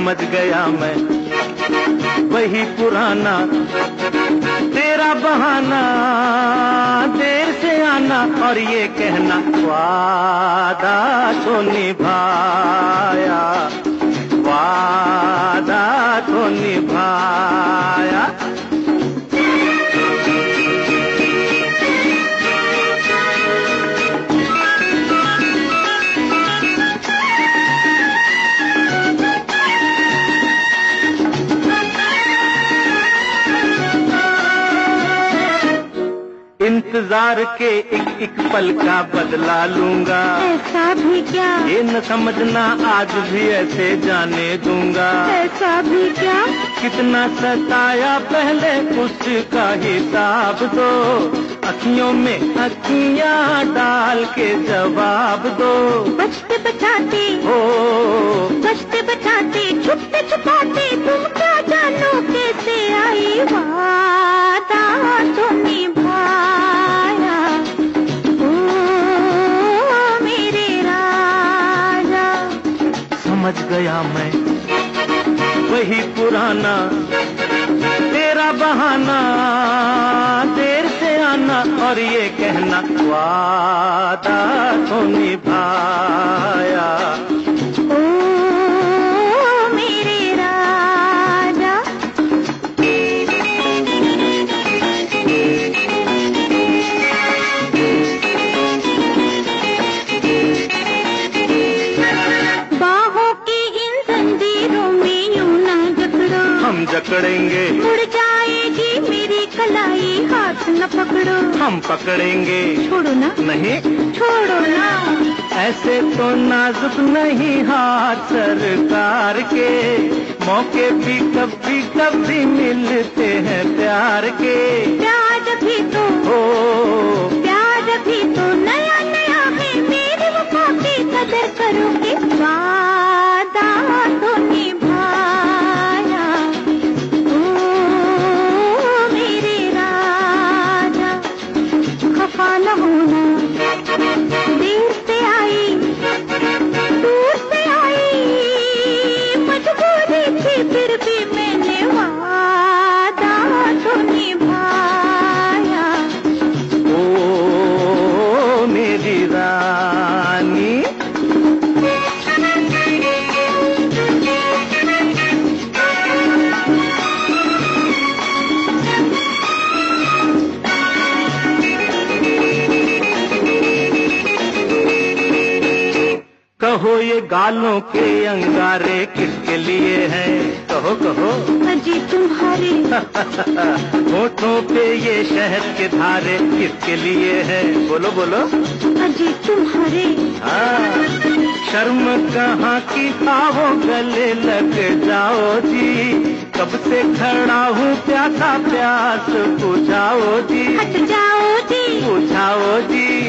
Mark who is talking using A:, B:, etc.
A: समझ गया मैं। वही पुराना, तेरा बहाना, देर से आना और ये कहना, वादा तो निभाया, वादा तो निभाया। इंतज़ार के एक एक पल का बदला लूँगा।
B: ऐसा भी क्या?
A: ये न समझना आज भी ऐसे जाने दूँगा।
B: ऐसा भी क्या?
A: कितना सताया पहले उसका हिसाब दो। अखियों में अखियाँ डाल के जवाब दो।
B: बचते बचाते
A: हो।
B: बचते बचाते छुपते छुपाते तुम क्या जानो कैसे आई वादा
A: समझ गया मैं। वही पुराना, तेरा बहाना, देर से आना और ये कहना, वादा तो निभाया। जकड़ेंगे।
B: मुड़ जाएगी मेरी कलाई हाथ न पकड़ो।
A: हम पकड़ेंगे।
B: छोड़ो ना।
A: नहीं।
B: छोड़ो ना।
A: ऐसे तो नाजुक नहीं हाथ सरकार के। मौके भी कभी कभी मिलते हैं प्यार के।
B: प्यार भी तो
A: हो।
B: प्यार भी तो नया नया है। मेरी वफा की कदर करोगे। वादा
A: गालों के अंगारे किसके लिए हैं? कहो कहो।
B: अजी तुम्हारे।
A: होठों पे ये शहद के धारे किसके लिए है? बोलो बोलो।
B: अजी तुम्हारे।
A: हाँ। शर्म कहाँ की? आओ गले लग जाओ जी। कब से खड़ा हूँ प्यासा प्यास? बुझाओ जी।
B: हट जाओ जी।
A: बुझाओ जी।